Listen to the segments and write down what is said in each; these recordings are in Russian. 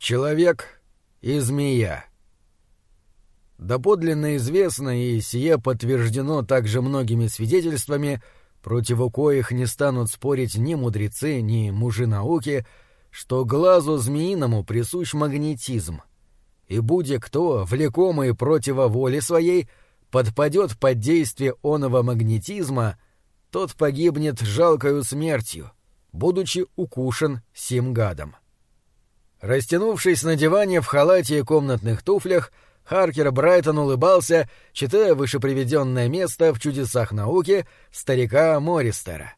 Человек и змея. Доподлинно известно, и сие подтверждено также многими свидетельствами, против коих не станут спорить ни мудрецы, ни мужи науки, что глазу змеиному присущ магнетизм. И будь кто, влекомый против воли своей, подпадет под действие оного магнетизма, тот погибнет жалкою смертью, будучи укушен сим гадом. Растянувшись на диване в халате и комнатных туфлях, Харкер Брайтон улыбался, читая вышеприведенное место в чудесах науки старика Мористера.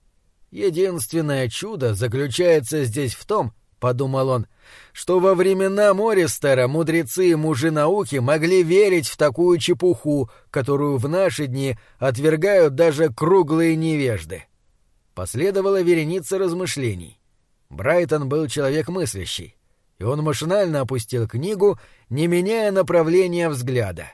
Единственное чудо заключается здесь в том, — подумал он, — что во времена Мористера мудрецы и мужи науки могли верить в такую чепуху, которую в наши дни отвергают даже круглые невежды. Последовала вереница размышлений. Брайтон был человек мыслящий и он машинально опустил книгу, не меняя направления взгляда.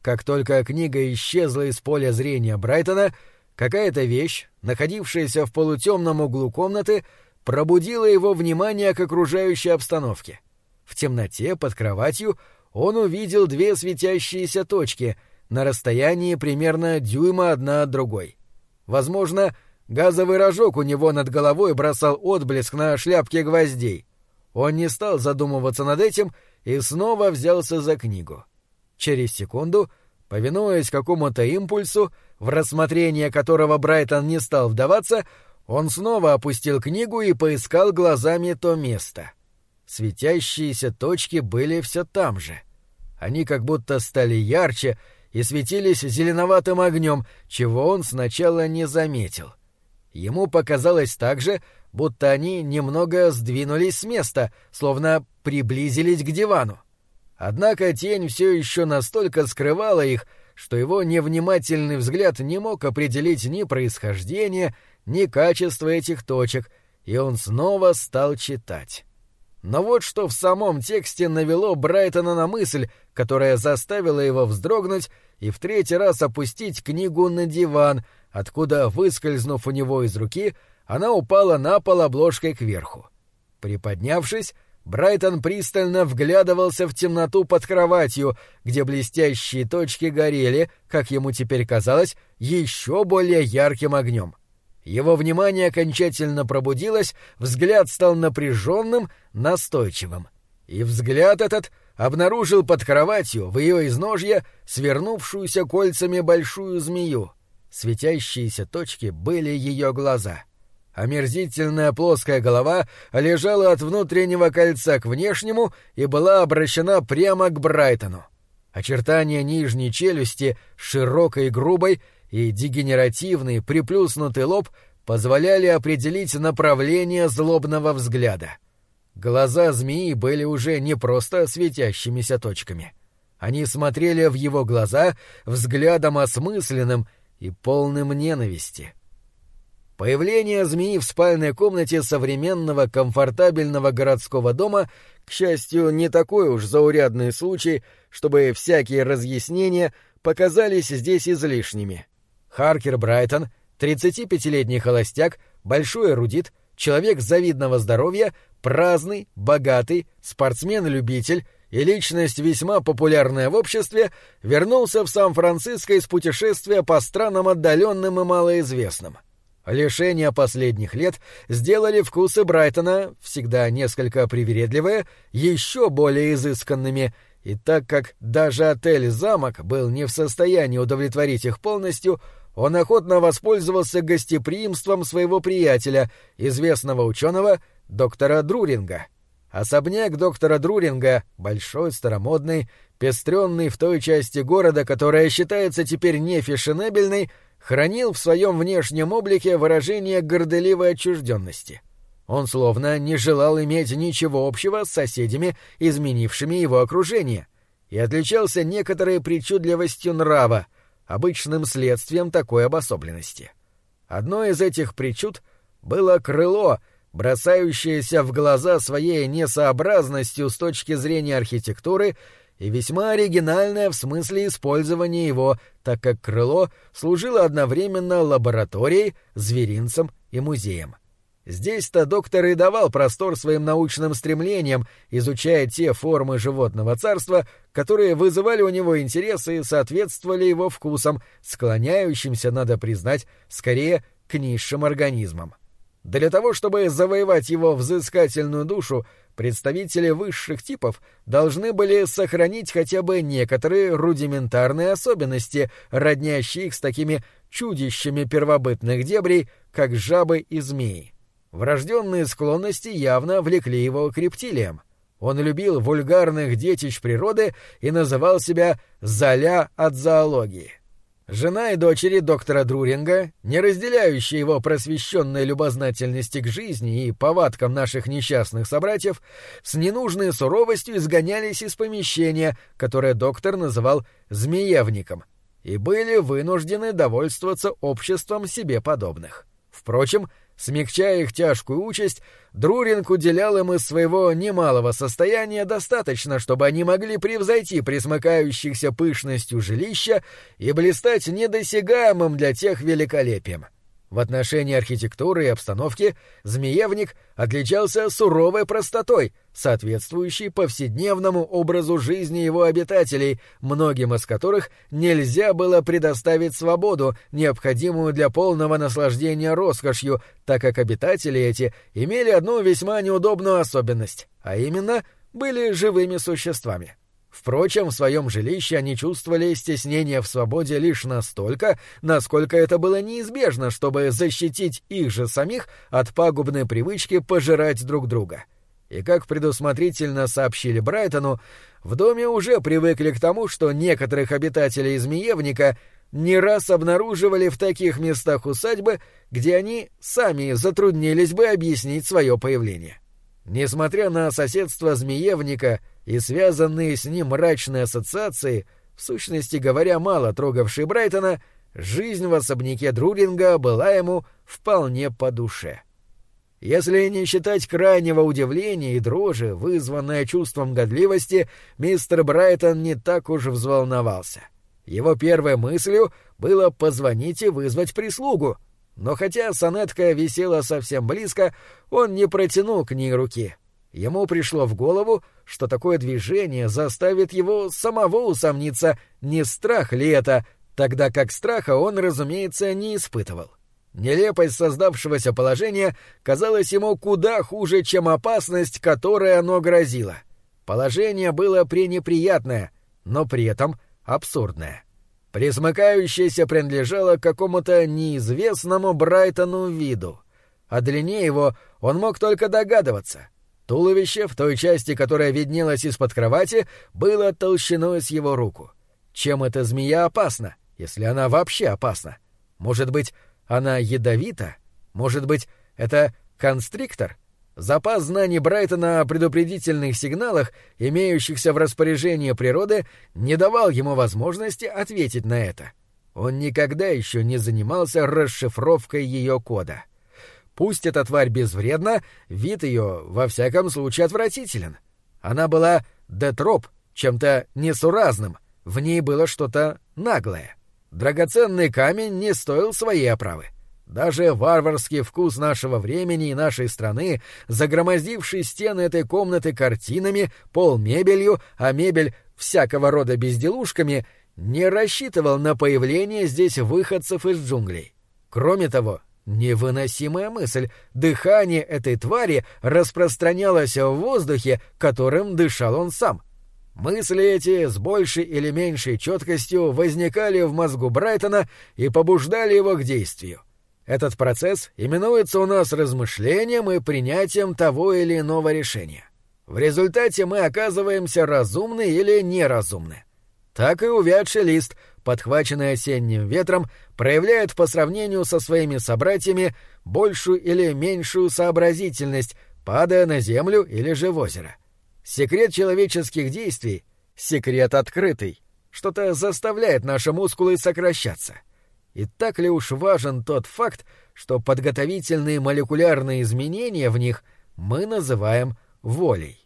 Как только книга исчезла из поля зрения Брайтона, какая-то вещь, находившаяся в полутемном углу комнаты, пробудила его внимание к окружающей обстановке. В темноте под кроватью он увидел две светящиеся точки на расстоянии примерно дюйма одна от другой. Возможно, газовый рожок у него над головой бросал отблеск на шляпке гвоздей — он не стал задумываться над этим и снова взялся за книгу. Через секунду, повинуясь какому-то импульсу, в рассмотрение которого Брайтон не стал вдаваться, он снова опустил книгу и поискал глазами то место. Светящиеся точки были все там же. Они как будто стали ярче и светились зеленоватым огнем, чего он сначала не заметил. Ему показалось также, будто они немного сдвинулись с места, словно приблизились к дивану. Однако тень все еще настолько скрывала их, что его невнимательный взгляд не мог определить ни происхождение, ни качество этих точек, и он снова стал читать. Но вот что в самом тексте навело Брайтона на мысль, которая заставила его вздрогнуть и в третий раз опустить книгу на диван, откуда, выскользнув у него из руки, она упала на пол обложкой кверху. Приподнявшись, Брайтон пристально вглядывался в темноту под кроватью, где блестящие точки горели, как ему теперь казалось, еще более ярким огнем. Его внимание окончательно пробудилось, взгляд стал напряженным, настойчивым. И взгляд этот обнаружил под кроватью, в ее изножье, свернувшуюся кольцами большую змею. Светящиеся точки были ее глаза — Омерзительная плоская голова лежала от внутреннего кольца к внешнему и была обращена прямо к Брайтону. Очертания нижней челюсти, широкой и грубой, и дегенеративный приплюснутый лоб позволяли определить направление злобного взгляда. Глаза змеи были уже не просто светящимися точками. Они смотрели в его глаза взглядом осмысленным и полным ненависти — Появление змеи в спальной комнате современного комфортабельного городского дома, к счастью, не такой уж заурядный случай, чтобы всякие разъяснения показались здесь излишними. Харкер Брайтон, 35-летний холостяк, большой эрудит, человек завидного здоровья, праздный, богатый, спортсмен-любитель и личность весьма популярная в обществе, вернулся в Сан-Франциско из путешествия по странам отдаленным и малоизвестным. Лишения последних лет сделали вкусы Брайтона, всегда несколько привередливые, еще более изысканными, и так как даже отель «Замок» был не в состоянии удовлетворить их полностью, он охотно воспользовался гостеприимством своего приятеля, известного ученого, доктора Друринга. Особняк доктора Друринга, большой, старомодный, пестренный в той части города, которая считается теперь не фешенебельной, хранил в своем внешнем облике выражение горделивой отчужденности. Он словно не желал иметь ничего общего с соседями, изменившими его окружение, и отличался некоторой причудливостью нрава, обычным следствием такой обособленности. Одно из этих причуд было крыло, бросающееся в глаза своей несообразностью с точки зрения архитектуры и весьма оригинальное в смысле использования его, так как крыло служило одновременно лабораторией, зверинцем и музеем. Здесь-то доктор и давал простор своим научным стремлениям, изучая те формы животного царства, которые вызывали у него интерес и соответствовали его вкусам, склоняющимся, надо признать, скорее к низшим организмам. Для того, чтобы завоевать его взыскательную душу, представители высших типов должны были сохранить хотя бы некоторые рудиментарные особенности, роднящие их с такими чудищами первобытных дебрей, как жабы и змеи. Врожденные склонности явно влекли его к рептилиям. Он любил вульгарных детищ природы и называл себя «Золя от зоологии». Жена и дочери доктора Друринга, не разделяющие его просвещенной любознательности к жизни и повадкам наших несчастных собратьев, с ненужной суровостью изгонялись из помещения, которое доктор называл «змеевником», и были вынуждены довольствоваться обществом себе подобных. Впрочем, Смягчая их тяжкую участь, Друринг уделял им из своего немалого состояния достаточно, чтобы они могли превзойти присмыкающихся пышностью жилища и блистать недосягаемым для тех великолепием. В отношении архитектуры и обстановки Змеевник отличался суровой простотой, соответствующей повседневному образу жизни его обитателей, многим из которых нельзя было предоставить свободу, необходимую для полного наслаждения роскошью, так как обитатели эти имели одну весьма неудобную особенность, а именно были живыми существами. Впрочем, в своем жилище они чувствовали стеснение в свободе лишь настолько, насколько это было неизбежно, чтобы защитить их же самих от пагубной привычки пожирать друг друга. И как предусмотрительно сообщили Брайтону, в доме уже привыкли к тому, что некоторых обитателей Змеевника не раз обнаруживали в таких местах усадьбы, где они сами затруднились бы объяснить свое появление. Несмотря на соседство Змеевника — и связанные с ним мрачные ассоциации, в сущности говоря, мало трогавшие Брайтона, жизнь в особняке Друринга была ему вполне по душе. Если не считать крайнего удивления и дрожи, вызванное чувством годливости, мистер Брайтон не так уж взволновался. Его первой мыслью было позвонить и вызвать прислугу, но хотя сонетка висела совсем близко, он не протянул к ней руки — Ему пришло в голову, что такое движение заставит его самого усомниться, не страх ли это, тогда как страха он, разумеется, не испытывал. Нелепость создавшегося положения казалась ему куда хуже, чем опасность, которой оно грозило. Положение было пренеприятное, но при этом абсурдное. Присмыкающееся принадлежало какому-то неизвестному Брайтону виду. О длине его он мог только догадываться — Туловище, в той части, которая виднелась из-под кровати, было толщиной с его руку. Чем эта змея опасна, если она вообще опасна? Может быть, она ядовита? Может быть, это констриктор? Запас знаний Брайтона о предупредительных сигналах, имеющихся в распоряжении природы, не давал ему возможности ответить на это. Он никогда еще не занимался расшифровкой ее кода. — Пусть эта тварь безвредна, вид ее, во всяком случае, отвратителен. Она была детроп, чем-то несуразным, в ней было что-то наглое. Драгоценный камень не стоил своей оправы. Даже варварский вкус нашего времени и нашей страны, загромоздивший стены этой комнаты картинами, пол мебелью, а мебель всякого рода безделушками, не рассчитывал на появление здесь выходцев из джунглей. Кроме того, Невыносимая мысль. Дыхание этой твари распространялось в воздухе, которым дышал он сам. Мысли эти с большей или меньшей четкостью возникали в мозгу Брайтона и побуждали его к действию. Этот процесс именуется у нас размышлением и принятием того или иного решения. В результате мы оказываемся разумны или неразумны. Так и увядший лист — подхваченный осенним ветром, проявляет по сравнению со своими собратьями большую или меньшую сообразительность, падая на землю или же в озеро. Секрет человеческих действий — секрет открытый, что-то заставляет наши мускулы сокращаться. И так ли уж важен тот факт, что подготовительные молекулярные изменения в них мы называем волей?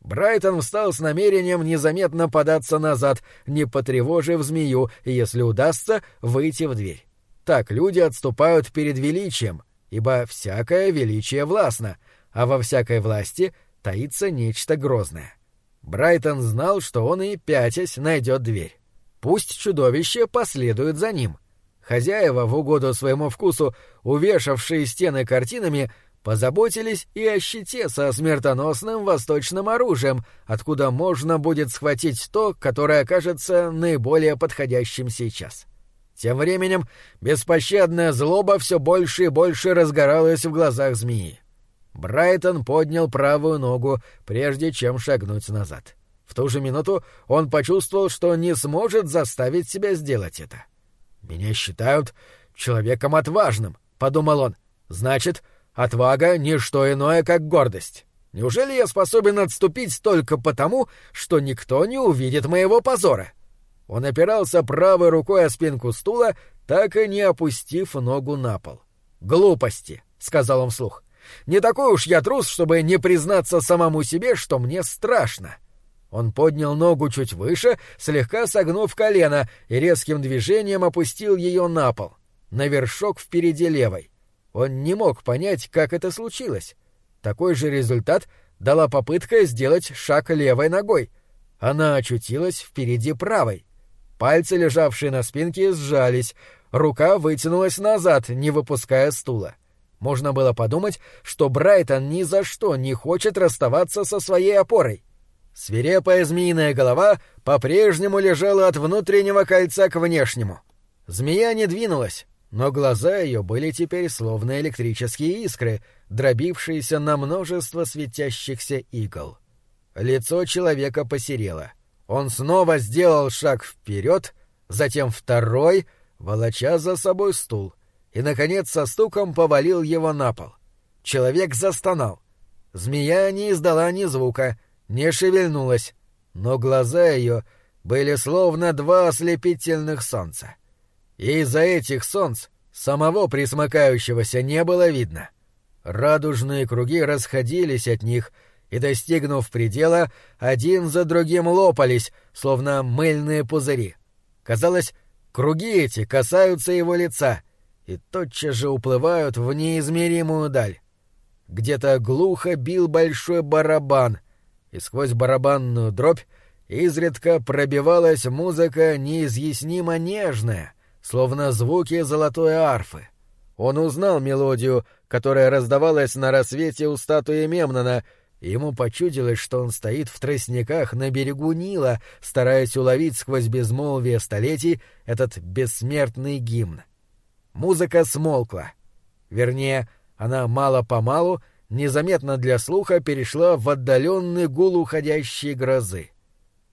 Брайтон встал с намерением незаметно податься назад, не потревожив змею, если удастся выйти в дверь. Так люди отступают перед величием, ибо всякое величие властно, а во всякой власти таится нечто грозное. Брайтон знал, что он и пятясь найдет дверь. Пусть чудовище последует за ним. Хозяева, в угоду своему вкусу, увешавшие стены картинами, позаботились и о щите со смертоносным восточным оружием, откуда можно будет схватить то, которое окажется наиболее подходящим сейчас. Тем временем беспощадная злоба все больше и больше разгоралась в глазах змеи. Брайтон поднял правую ногу, прежде чем шагнуть назад. В ту же минуту он почувствовал, что не сможет заставить себя сделать это. «Меня считают человеком отважным», — подумал он. «Значит, отвага — не что иное, как гордость. Неужели я способен отступить только потому, что никто не увидит моего позора?» Он опирался правой рукой о спинку стула, так и не опустив ногу на пол. «Глупости», — сказал он вслух. Не такой уж я трус, чтобы не признаться самому себе, что мне страшно. Он поднял ногу чуть выше, слегка согнув колено, и резким движением опустил ее на пол, на вершок впереди левой. Он не мог понять, как это случилось. Такой же результат дала попытка сделать шаг левой ногой. Она очутилась впереди правой. Пальцы, лежавшие на спинке, сжались, рука вытянулась назад, не выпуская стула. Можно было подумать, что Брайтон ни за что не хочет расставаться со своей опорой. Свирепая змеиная голова по-прежнему лежала от внутреннего кольца к внешнему. Змея не двинулась, но глаза ее были теперь словно электрические искры, дробившиеся на множество светящихся игл. Лицо человека посерело. Он снова сделал шаг вперед, затем второй, волоча за собой стул — и, наконец, со стуком повалил его на пол. Человек застонал. Змея не издала ни звука, не шевельнулась, но глаза ее были словно два ослепительных солнца. И из-за этих солнц самого присмыкающегося не было видно. Радужные круги расходились от них, и, достигнув предела, один за другим лопались, словно мыльные пузыри. Казалось, круги эти касаются его лица — и тотчас же уплывают в неизмеримую даль. Где-то глухо бил большой барабан, и сквозь барабанную дробь изредка пробивалась музыка неизъяснимо нежная, словно звуки золотой арфы. Он узнал мелодию, которая раздавалась на рассвете у статуи Мемнона, и ему почудилось, что он стоит в тростниках на берегу Нила, стараясь уловить сквозь безмолвие столетий этот бессмертный гимн. Музыка смолкла. Вернее, она мало-помалу, незаметно для слуха, перешла в отдаленный гул уходящей грозы.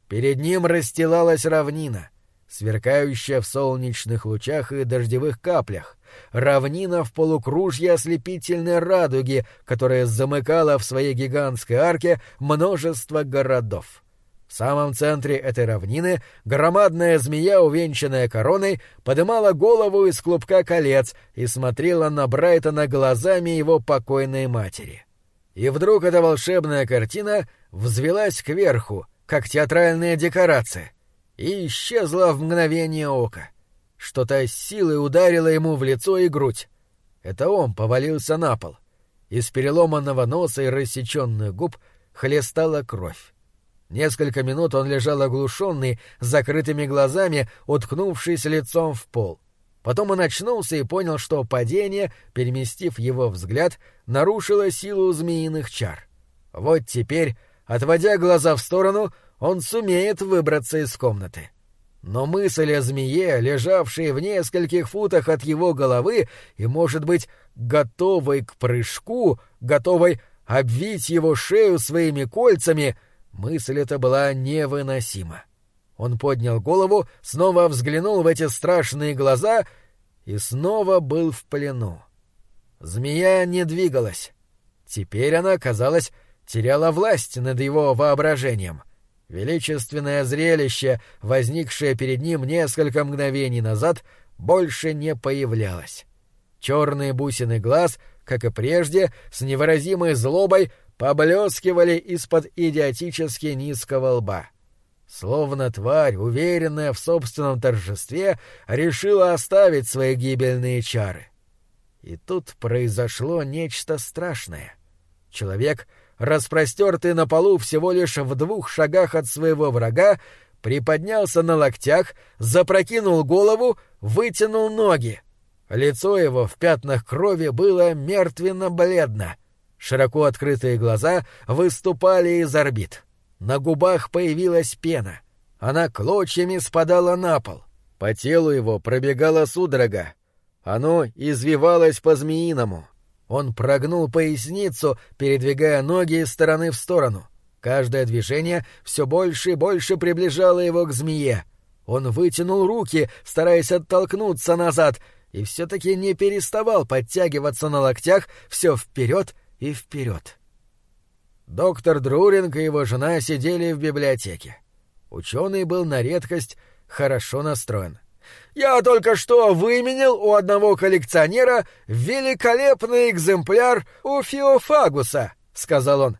Перед ним расстилалась равнина, сверкающая в солнечных лучах и дождевых каплях, равнина в полукружье ослепительной радуги, которая замыкала в своей гигантской арке множество городов. В самом центре этой равнины громадная змея, увенчанная короной, подымала голову из клубка колец и смотрела на Брайтона глазами его покойной матери. И вдруг эта волшебная картина взвелась кверху, как театральная декорация, и исчезла в мгновение ока. Что-то с силой ударило ему в лицо и грудь. Это он повалился на пол. Из переломанного носа и рассеченных губ хлестала кровь. Несколько минут он лежал оглушенный, с закрытыми глазами, уткнувшись лицом в пол. Потом он очнулся и понял, что падение, переместив его взгляд, нарушило силу змеиных чар. Вот теперь, отводя глаза в сторону, он сумеет выбраться из комнаты. Но мысль о змее, лежавшей в нескольких футах от его головы и, может быть, готовой к прыжку, готовой обвить его шею своими кольцами — Мысль эта была невыносима. Он поднял голову, снова взглянул в эти страшные глаза и снова был в плену. Змея не двигалась. Теперь она, казалось, теряла власть над его воображением. Величественное зрелище, возникшее перед ним несколько мгновений назад, больше не появлялось. Черные бусины глаз, как и прежде, с невыразимой злобой поблескивали из-под идиотически низкого лба. Словно тварь, уверенная в собственном торжестве, решила оставить свои гибельные чары. И тут произошло нечто страшное. Человек, распростертый на полу всего лишь в двух шагах от своего врага, приподнялся на локтях, запрокинул голову, вытянул ноги. Лицо его в пятнах крови было мертвенно-бледно. Широко открытые глаза выступали из орбит. На губах появилась пена. Она клочьями спадала на пол. По телу его пробегала судорога. Оно извивалось по-змеиному. Он прогнул поясницу, передвигая ноги из стороны в сторону. Каждое движение все больше и больше приближало его к змее. Он вытянул руки, стараясь оттолкнуться назад, и все-таки не переставал подтягиваться на локтях все вперед и вперед. Доктор Друринг и его жена сидели в библиотеке. Ученый был на редкость хорошо настроен. «Я только что выменил у одного коллекционера великолепный экземпляр у Феофагуса», — сказал он.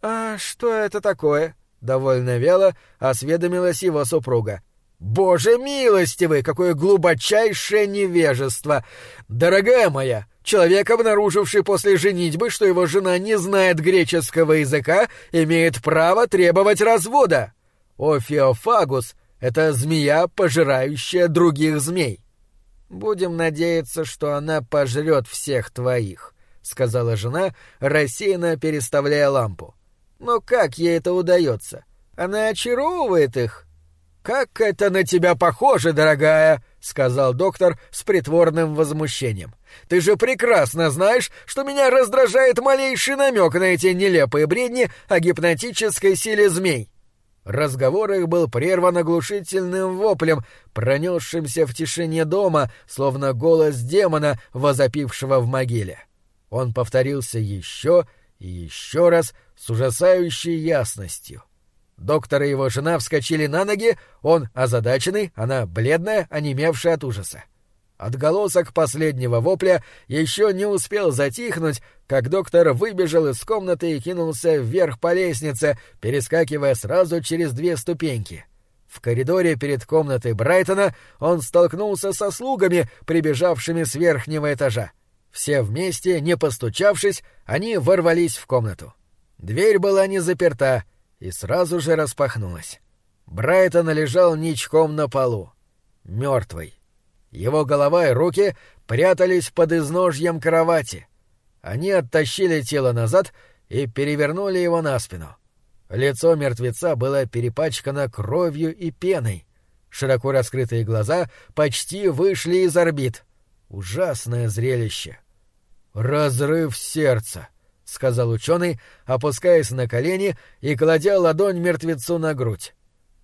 «А что это такое?» — довольно вяло осведомилась его супруга. «Боже милостивый, какое глубочайшее невежество! Дорогая моя, человек, обнаруживший после женитьбы, что его жена не знает греческого языка, имеет право требовать развода. Офиофагус — это змея, пожирающая других змей. Будем надеяться, что она пожрет всех твоих», — сказала жена, рассеянно переставляя лампу. «Но как ей это удается? Она очаровывает их?» «Как это на тебя похоже, дорогая!» — сказал доктор с притворным возмущением. «Ты же прекрасно знаешь, что меня раздражает малейший намек на эти нелепые бредни о гипнотической силе змей». Разговор их был прерван оглушительным воплем, пронесшимся в тишине дома, словно голос демона, возопившего в могиле. Он повторился еще и еще раз с ужасающей ясностью. Доктор и его жена вскочили на ноги, он озадаченный, она бледная, онемевшая от ужаса. Отголосок последнего вопля еще не успел затихнуть, как доктор выбежал из комнаты и кинулся вверх по лестнице, перескакивая сразу через две ступеньки. В коридоре перед комнатой Брайтона он столкнулся со слугами, прибежавшими с верхнего этажа. Все вместе, не постучавшись, они ворвались в комнату. Дверь была не заперта, и сразу же распахнулась. Брайтон лежал ничком на полу, мертвый. Его голова и руки прятались под изножьем кровати. Они оттащили тело назад и перевернули его на спину. Лицо мертвеца было перепачкано кровью и пеной. Широко раскрытые глаза почти вышли из орбит. Ужасное зрелище. Разрыв сердца сказал ученый, опускаясь на колени и кладя ладонь мертвецу на грудь.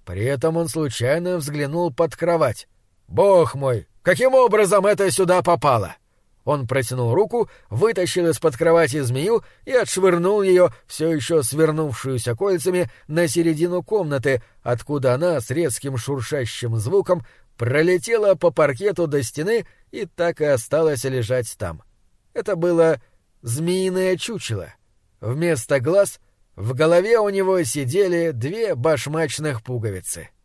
При этом он случайно взглянул под кровать. «Бог мой, каким образом это сюда попало?» Он протянул руку, вытащил из-под кровати змею и отшвырнул ее, все еще свернувшуюся кольцами, на середину комнаты, откуда она с резким шуршащим звуком пролетела по паркету до стены и так и осталась лежать там. Это было змеиное чучело. Вместо глаз в голове у него сидели две башмачных пуговицы —